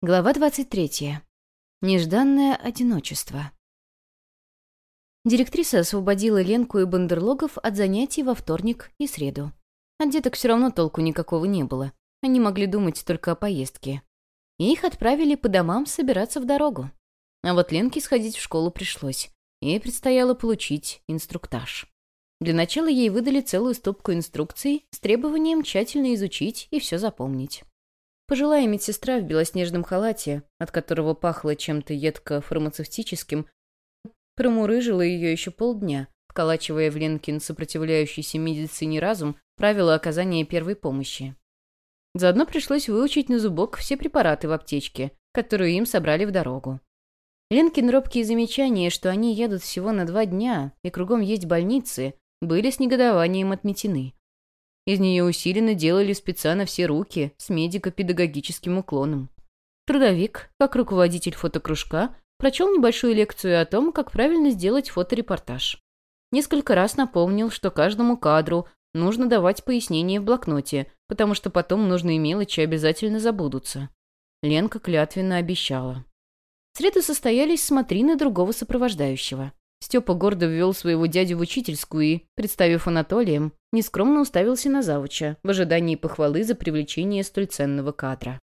Глава 23. Нежданное одиночество. Директриса освободила Ленку и Бандерлогов от занятий во вторник и среду. От деток все равно толку никакого не было. Они могли думать только о поездке. И их отправили по домам собираться в дорогу. А вот Ленке сходить в школу пришлось. Ей предстояло получить инструктаж. Для начала ей выдали целую стопку инструкций с требованием тщательно изучить и все запомнить. Пожилая медсестра в белоснежном халате, от которого пахло чем-то едко-фармацевтическим, промурыжила ее еще полдня, вколачивая в Ленкин сопротивляющийся медицине разум правила оказания первой помощи. Заодно пришлось выучить на зубок все препараты в аптечке, которые им собрали в дорогу. Ленкин робкие замечания, что они едут всего на два дня и кругом есть больницы, были с негодованием отметены. Из нее усиленно делали специально все руки с медико-педагогическим уклоном. Трудовик, как руководитель фотокружка, прочел небольшую лекцию о том, как правильно сделать фоторепортаж. Несколько раз напомнил, что каждому кадру нужно давать пояснение в блокноте, потому что потом нужные мелочи обязательно забудутся. Ленка клятвенно обещала. В среду состоялись смотрины другого сопровождающего. Степа гордо ввел своего дядю в учительскую и, представив Анатолием, нескромно уставился на завуча в ожидании похвалы за привлечение столь ценного кадра.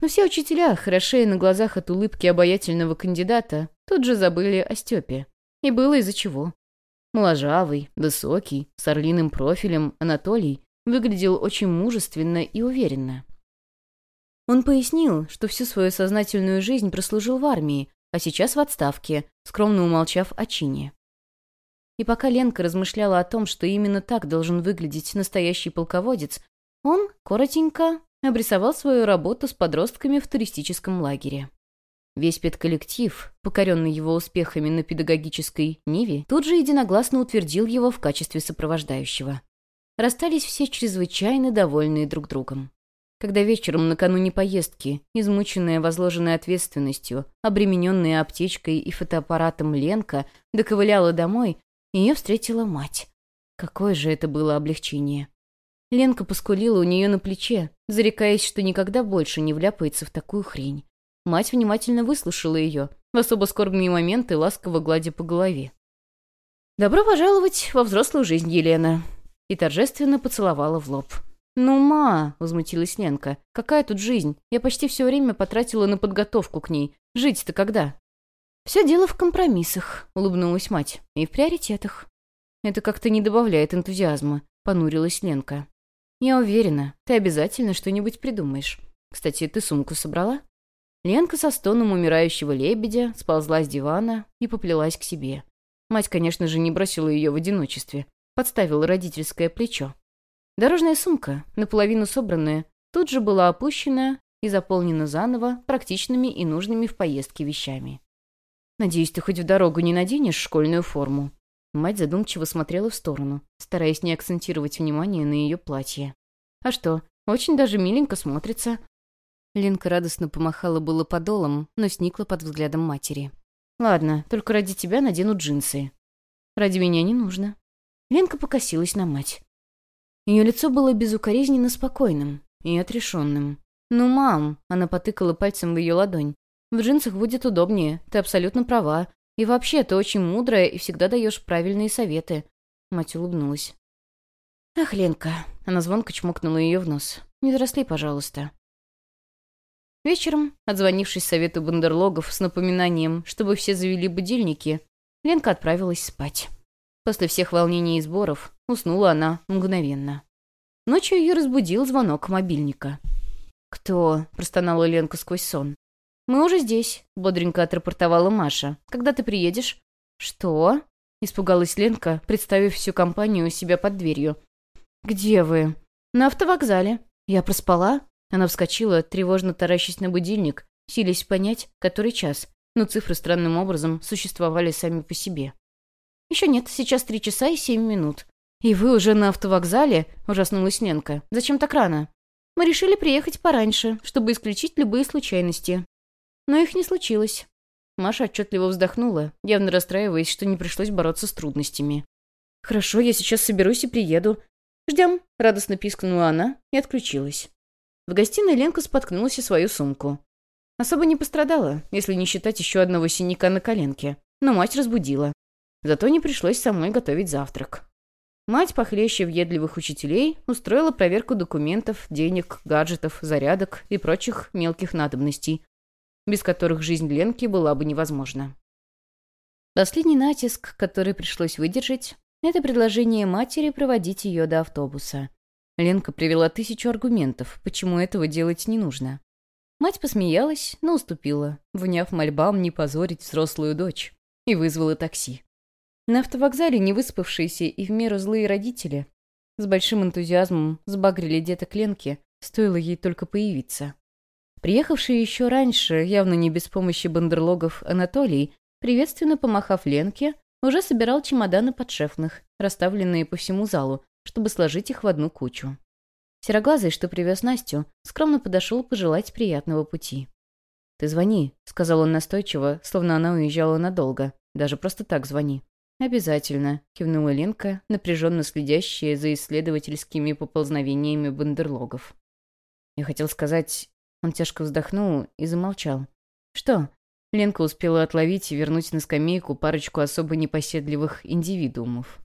Но все учителя, хорошея на глазах от улыбки обаятельного кандидата, тут же забыли о Степе. И было из-за чего. Моложавый, высокий, с орлиным профилем Анатолий выглядел очень мужественно и уверенно. Он пояснил, что всю свою сознательную жизнь прослужил в армии, а сейчас в отставке, скромно умолчав о чине. И пока Ленка размышляла о том, что именно так должен выглядеть настоящий полководец, он, коротенько, обрисовал свою работу с подростками в туристическом лагере. Весь педколлектив, покоренный его успехами на педагогической ниве, тут же единогласно утвердил его в качестве сопровождающего. Расстались все чрезвычайно довольные друг другом. Когда вечером накануне поездки, измученная возложенной ответственностью, обремененная аптечкой и фотоаппаратом Ленка, доковыляла домой, ее встретила мать. Какое же это было облегчение. Ленка поскулила у нее на плече, зарекаясь, что никогда больше не вляпается в такую хрень. Мать внимательно выслушала ее, в особо скорбные моменты ласково гладя по голове. «Добро пожаловать во взрослую жизнь, Елена!» и торжественно поцеловала в лоб. «Ну, ма!» — возмутилась Ленка. «Какая тут жизнь? Я почти все время потратила на подготовку к ней. Жить-то когда?» «Все дело в компромиссах», — улыбнулась мать. «И в приоритетах». «Это как-то не добавляет энтузиазма», — понурилась Ленка. «Я уверена, ты обязательно что-нибудь придумаешь. Кстати, ты сумку собрала?» Ленка со стоном умирающего лебедя сползла с дивана и поплелась к себе. Мать, конечно же, не бросила ее в одиночестве. Подставила родительское плечо. Дорожная сумка, наполовину собранная, тут же была опущена и заполнена заново практичными и нужными в поездке вещами. «Надеюсь, ты хоть в дорогу не наденешь школьную форму?» Мать задумчиво смотрела в сторону, стараясь не акцентировать внимание на ее платье. «А что, очень даже миленько смотрится». Ленка радостно помахала было подолом, но сникла под взглядом матери. «Ладно, только ради тебя надену джинсы». «Ради меня не нужно». Ленка покосилась на мать. Ее лицо было безукоризненно спокойным и отрешенным. «Ну, мам!» — она потыкала пальцем в ее ладонь. «В джинсах будет удобнее, ты абсолютно права. И вообще, ты очень мудрая и всегда даешь правильные советы». Мать улыбнулась. «Ах, Ленка!» — она звонко чмокнула ее в нос. «Не доросли, пожалуйста». Вечером, отзвонившись совету бандерлогов с напоминанием, чтобы все завели будильники, Ленка отправилась спать. После всех волнений и сборов уснула она мгновенно. Ночью ее разбудил звонок мобильника. «Кто?» — простонала Ленка сквозь сон. «Мы уже здесь», — бодренько отрапортовала Маша. «Когда ты приедешь?» «Что?» — испугалась Ленка, представив всю компанию у себя под дверью. «Где вы?» «На автовокзале». «Я проспала?» Она вскочила, тревожно таращась на будильник, силясь понять, который час, но цифры странным образом существовали сами по себе. «Еще нет, сейчас три часа и семь минут». «И вы уже на автовокзале?» — ужаснулась Ленка. «Зачем так рано?» «Мы решили приехать пораньше, чтобы исключить любые случайности». Но их не случилось. Маша отчетливо вздохнула, явно расстраиваясь, что не пришлось бороться с трудностями. «Хорошо, я сейчас соберусь и приеду». «Ждем», — радостно пискнула она и отключилась. В гостиной Ленка споткнулась о свою сумку. Особо не пострадала, если не считать еще одного синяка на коленке. Но мать разбудила. Зато не пришлось самой готовить завтрак. Мать, похлеще въедливых учителей, устроила проверку документов, денег, гаджетов, зарядок и прочих мелких надобностей, без которых жизнь Ленки была бы невозможна. Последний натиск, который пришлось выдержать, это предложение матери проводить ее до автобуса. Ленка привела тысячу аргументов, почему этого делать не нужно. Мать посмеялась, но уступила, вняв мольбам не позорить взрослую дочь, и вызвала такси. На автовокзале невыспавшиеся и в меру злые родители с большим энтузиазмом сбагрили деток Ленки, стоило ей только появиться. Приехавший еще раньше, явно не без помощи бандерлогов, Анатолий, приветственно помахав Ленке, уже собирал чемоданы подшефных, расставленные по всему залу, чтобы сложить их в одну кучу. Сероглазый, что привез Настю, скромно подошел пожелать приятного пути. «Ты звони», — сказал он настойчиво, словно она уезжала надолго. «Даже просто так звони». «Обязательно», — кивнула Ленка, напряженно следящая за исследовательскими поползновениями бандерлогов. Я хотел сказать... Он тяжко вздохнул и замолчал. «Что?» Ленка успела отловить и вернуть на скамейку парочку особо непоседливых индивидуумов.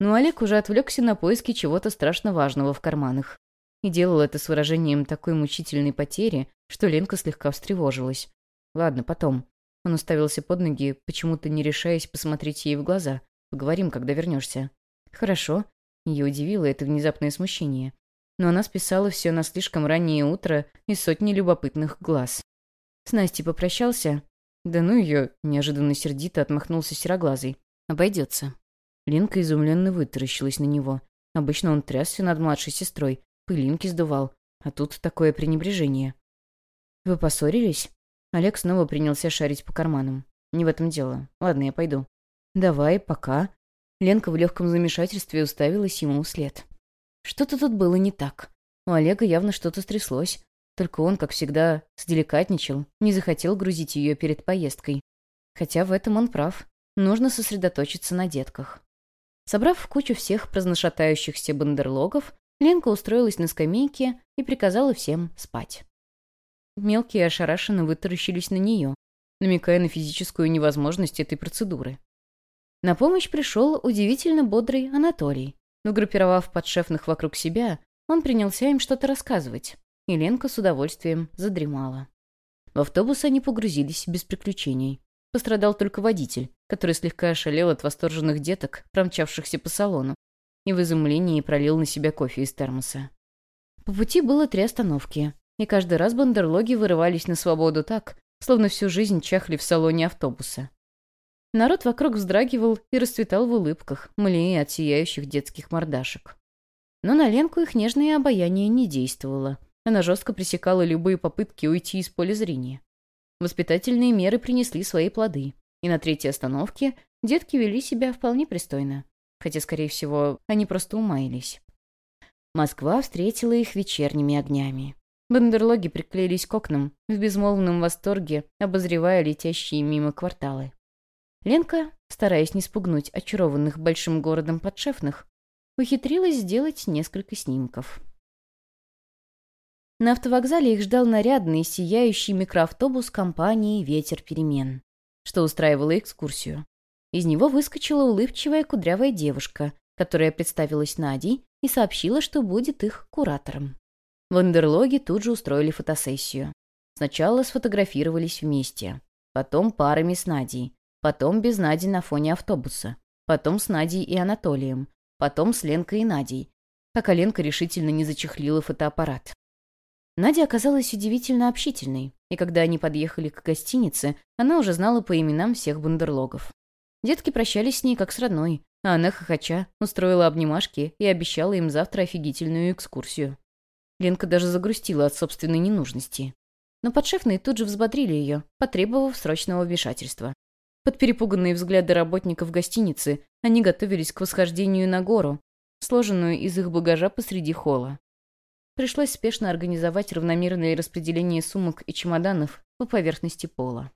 Но Олег уже отвлекся на поиски чего-то страшно важного в карманах. И делал это с выражением такой мучительной потери, что Ленка слегка встревожилась. «Ладно, потом». Он уставился под ноги, почему-то не решаясь посмотреть ей в глаза. «Поговорим, когда вернешься». «Хорошо». Ее удивило это внезапное смущение. Но она списала все на слишком раннее утро и сотни любопытных глаз. С Настей попрощался. Да ну ее, неожиданно сердито отмахнулся сероглазый. Обойдется. Ленка изумленно вытаращилась на него. Обычно он трясся над младшей сестрой, пылинки сдувал, а тут такое пренебрежение. «Вы поссорились?» Олег снова принялся шарить по карманам. «Не в этом дело. Ладно, я пойду». «Давай, пока». Ленка в легком замешательстве уставилась ему вслед. Что-то тут было не так. У Олега явно что-то стряслось. Только он, как всегда, сделикатничал, не захотел грузить ее перед поездкой. Хотя в этом он прав. Нужно сосредоточиться на детках. Собрав в кучу всех праздношатающихся бандерлогов, Ленка устроилась на скамейке и приказала всем спать. Мелкие ошарашенно вытаращились на нее, намекая на физическую невозможность этой процедуры. На помощь пришел удивительно бодрый Анатолий, но, группировав подшефных вокруг себя, он принялся им что-то рассказывать, и Ленка с удовольствием задремала. В автобус они погрузились без приключений. Пострадал только водитель, который слегка ошалел от восторженных деток, промчавшихся по салону, и в изумлении пролил на себя кофе из термоса. По пути было три остановки, и каждый раз бандерлоги вырывались на свободу так, словно всю жизнь чахли в салоне автобуса. Народ вокруг вздрагивал и расцветал в улыбках, млея от сияющих детских мордашек. Но на Ленку их нежное обаяние не действовало. Она жестко пресекала любые попытки уйти из поля зрения. Воспитательные меры принесли свои плоды, и на третьей остановке детки вели себя вполне пристойно, хотя, скорее всего, они просто умаялись. Москва встретила их вечерними огнями. Бандерлоги приклеились к окнам, в безмолвном восторге, обозревая летящие мимо кварталы. Ленка, стараясь не спугнуть очарованных большим городом подшефных, ухитрилась сделать несколько снимков. На автовокзале их ждал нарядный, сияющий микроавтобус компании «Ветер перемен», что устраивала экскурсию. Из него выскочила улыбчивая кудрявая девушка, которая представилась Надей и сообщила, что будет их куратором. Вандерлоги тут же устроили фотосессию. Сначала сфотографировались вместе, потом парами с Надей, потом без Нади на фоне автобуса, потом с Надей и Анатолием, потом с Ленкой и Надей, пока Ленка решительно не зачехлила фотоаппарат. Надя оказалась удивительно общительной, и когда они подъехали к гостинице, она уже знала по именам всех бандерлогов. Детки прощались с ней как с родной, а она, хохоча, устроила обнимашки и обещала им завтра офигительную экскурсию. Ленка даже загрустила от собственной ненужности. Но подшефные тут же взбодрили ее, потребовав срочного вмешательства. Под перепуганные взгляды работников гостиницы они готовились к восхождению на гору, сложенную из их багажа посреди холла. Пришлось спешно организовать равномерное распределение сумок и чемоданов по поверхности пола.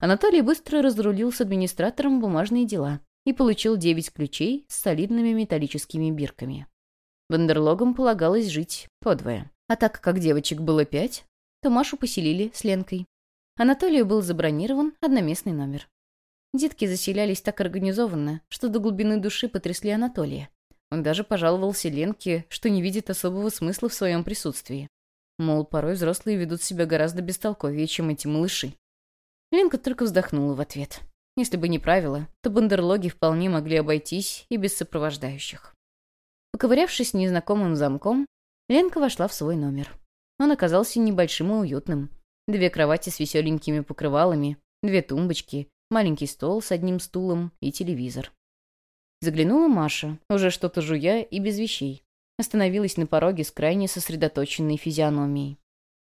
Анатолий быстро разрулил с администратором бумажные дела и получил девять ключей с солидными металлическими бирками. Вандерлогам полагалось жить подвое. А так как девочек было пять, то Машу поселили с Ленкой. Анатолию был забронирован одноместный номер. Детки заселялись так организованно, что до глубины души потрясли Анатолия. Он даже пожаловался Ленке, что не видит особого смысла в своем присутствии. Мол, порой взрослые ведут себя гораздо бестолковее, чем эти малыши. Ленка только вздохнула в ответ. Если бы не правило, то бандерлоги вполне могли обойтись и без сопровождающих. Поковырявшись незнакомым замком, Ленка вошла в свой номер. Он оказался небольшим и уютным. Две кровати с веселенькими покрывалами, две тумбочки, маленький стол с одним стулом и телевизор. Заглянула Маша, уже что-то жуя и без вещей. Остановилась на пороге с крайне сосредоточенной физиономией.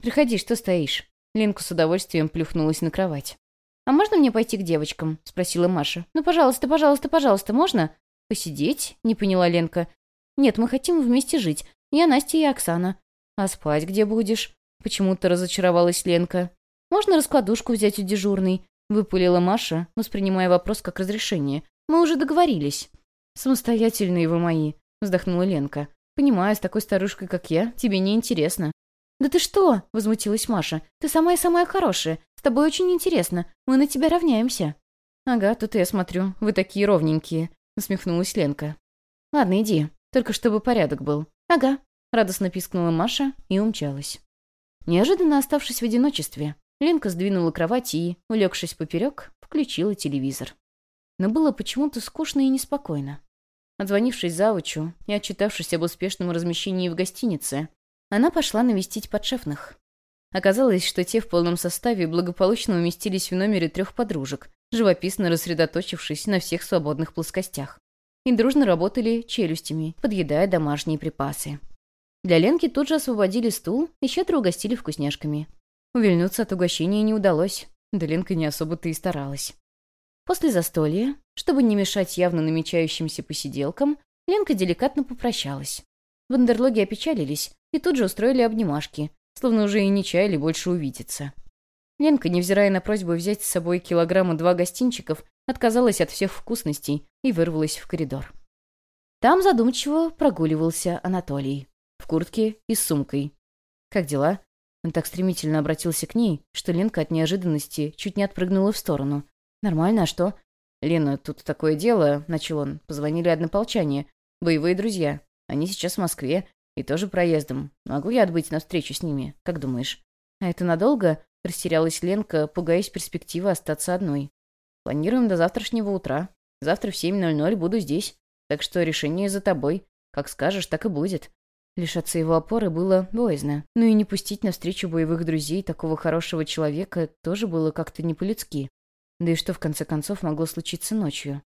«Приходи, что стоишь?» Ленка с удовольствием плюхнулась на кровать. «А можно мне пойти к девочкам?» — спросила Маша. «Ну, пожалуйста, пожалуйста, пожалуйста, можно?» «Посидеть?» — не поняла Ленка. «Нет, мы хотим вместе жить. Я Настя и Оксана». «А спать где будешь?» Почему-то разочаровалась Ленка. «Можно раскладушку взять у дежурной?» — выпалила Маша, воспринимая вопрос как разрешение. «Мы уже договорились». «Самостоятельные вы мои», — вздохнула Ленка. «Понимаю, с такой старушкой, как я, тебе не интересно. «Да ты что?» — возмутилась Маша. «Ты самая-самая хорошая. С тобой очень интересно. Мы на тебя равняемся». «Ага, тут я смотрю. Вы такие ровненькие», — усмехнулась Ленка. «Ладно, иди. Только чтобы порядок был». «Ага», — радостно пискнула Маша и умчалась. Неожиданно оставшись в одиночестве, Ленка сдвинула кровать и, улегшись поперек, включила телевизор. Но было почему-то скучно и неспокойно. Отзвонившись завучу и отчитавшись об успешном размещении в гостинице, она пошла навестить подшефных. Оказалось, что те в полном составе благополучно уместились в номере трех подружек, живописно рассредоточившись на всех свободных плоскостях. И дружно работали челюстями, подъедая домашние припасы. Для Ленки тут же освободили стул и щедро угостили вкусняшками. Увильнуться от угощения не удалось, да Ленка не особо-то и старалась. После застолья, чтобы не мешать явно намечающимся посиделкам, Ленка деликатно попрощалась. Вандерлоги опечалились, и тут же устроили обнимашки, словно уже и не чаяли больше увидеться. Ленка, невзирая на просьбу взять с собой килограмма два гостинчиков, отказалась от всех вкусностей и вырвалась в коридор. Там задумчиво прогуливался Анатолий. В куртке и с сумкой. «Как дела?» Он так стремительно обратился к ней, что Ленка от неожиданности чуть не отпрыгнула в сторону. «Нормально, а что?» «Лена, тут такое дело», — начал он. Позвонили однополчане. Боевые друзья. Они сейчас в Москве. И тоже проездом. Могу я отбыть на встречу с ними? Как думаешь? А это надолго? Растерялась Ленка, пугаясь перспективы остаться одной. Планируем до завтрашнего утра. Завтра в 7.00 буду здесь. Так что решение за тобой. Как скажешь, так и будет. Лишаться его опоры было боязно. Ну и не пустить навстречу боевых друзей такого хорошего человека тоже было как-то не по-людски. Да и что в конце концов могло случиться ночью?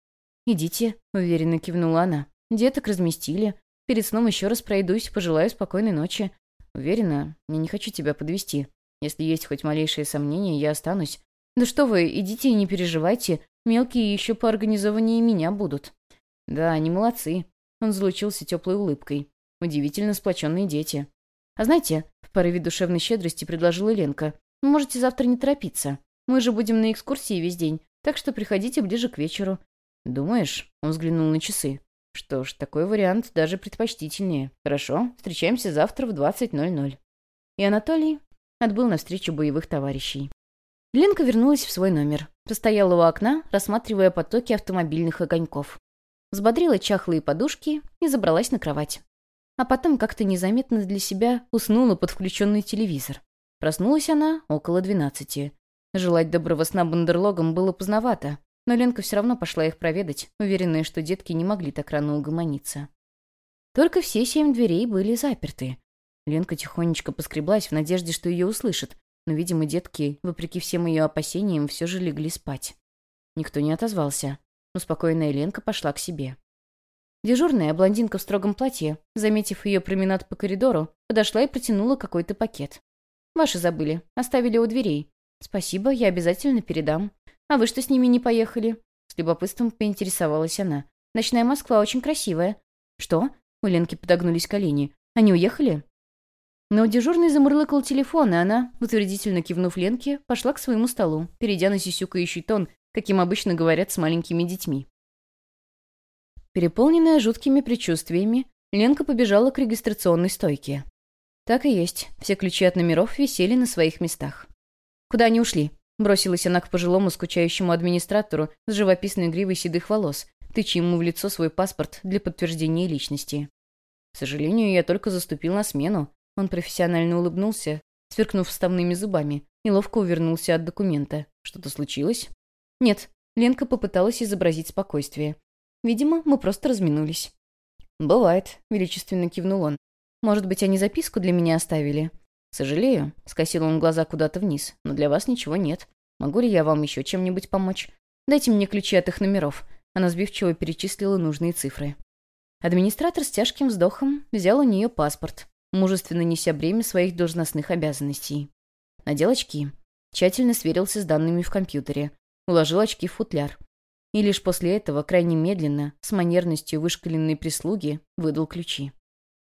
«Идите», — уверенно кивнула она. «Деток разместили, Перед сном еще раз пройдусь, пожелаю спокойной ночи. Уверена, я не хочу тебя подвести. Если есть хоть малейшие сомнения, я останусь. Да что вы, идите и не переживайте. Мелкие еще по организованию меня будут. Да, они молодцы. Он залучился теплой улыбкой. Удивительно сплоченные дети. А знаете, в порыве душевной щедрости предложила Ленка, можете завтра не торопиться. Мы же будем на экскурсии весь день, так что приходите ближе к вечеру. Думаешь? Он взглянул на часы. Что ж, такой вариант даже предпочтительнее. Хорошо, встречаемся завтра в 20.00. И Анатолий отбыл навстречу боевых товарищей. Ленка вернулась в свой номер. Постояла у окна, рассматривая потоки автомобильных огоньков. Взбодрила чахлые подушки и забралась на кровать. А потом как-то незаметно для себя уснула под включенный телевизор. Проснулась она около двенадцати. Желать доброго сна бандерлогам было поздновато, но Ленка все равно пошла их проведать, уверенная, что детки не могли так рано угомониться. Только все семь дверей были заперты. Ленка тихонечко поскреблась в надежде, что ее услышат, но, видимо, детки, вопреки всем ее опасениям, все же легли спать. Никто не отозвался. Успокоенная Ленка пошла к себе. Дежурная, блондинка в строгом платье, заметив ее променад по коридору, подошла и протянула какой-то пакет. «Ваши забыли. Оставили у дверей. Спасибо, я обязательно передам. «А вы что с ними не поехали?» С любопытством поинтересовалась она. «Ночная Москва очень красивая». «Что?» У Ленки подогнулись колени. «Они уехали?» Но дежурный замурлыкал телефон, и она, утвердительно кивнув Ленке, пошла к своему столу, перейдя на сисюкающий тон, каким обычно говорят с маленькими детьми. Переполненная жуткими предчувствиями, Ленка побежала к регистрационной стойке. Так и есть. Все ключи от номеров висели на своих местах. «Куда они ушли?» Бросилась она к пожилому скучающему администратору с живописной гривой седых волос, тыча ему в лицо свой паспорт для подтверждения личности. «К сожалению, я только заступил на смену». Он профессионально улыбнулся, сверкнув вставными зубами, и ловко увернулся от документа. «Что-то случилось?» «Нет». Ленка попыталась изобразить спокойствие. «Видимо, мы просто разминулись». «Бывает», — величественно кивнул он. «Может быть, они записку для меня оставили?» «Сожалею», — скосил он глаза куда-то вниз, «но для вас ничего нет. Могу ли я вам еще чем-нибудь помочь? Дайте мне ключи от их номеров». Она сбивчиво перечислила нужные цифры. Администратор с тяжким вздохом взял у нее паспорт, мужественно неся бремя своих должностных обязанностей. Надел очки. Тщательно сверился с данными в компьютере. Уложил очки в футляр. И лишь после этого, крайне медленно, с манерностью вышкаленной прислуги, выдал ключи.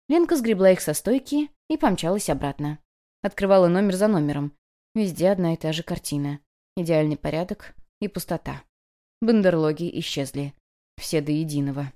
Ленка сгребла их со стойки и помчалась обратно. Открывала номер за номером. Везде одна и та же картина. Идеальный порядок и пустота. Бандерлоги исчезли. Все до единого.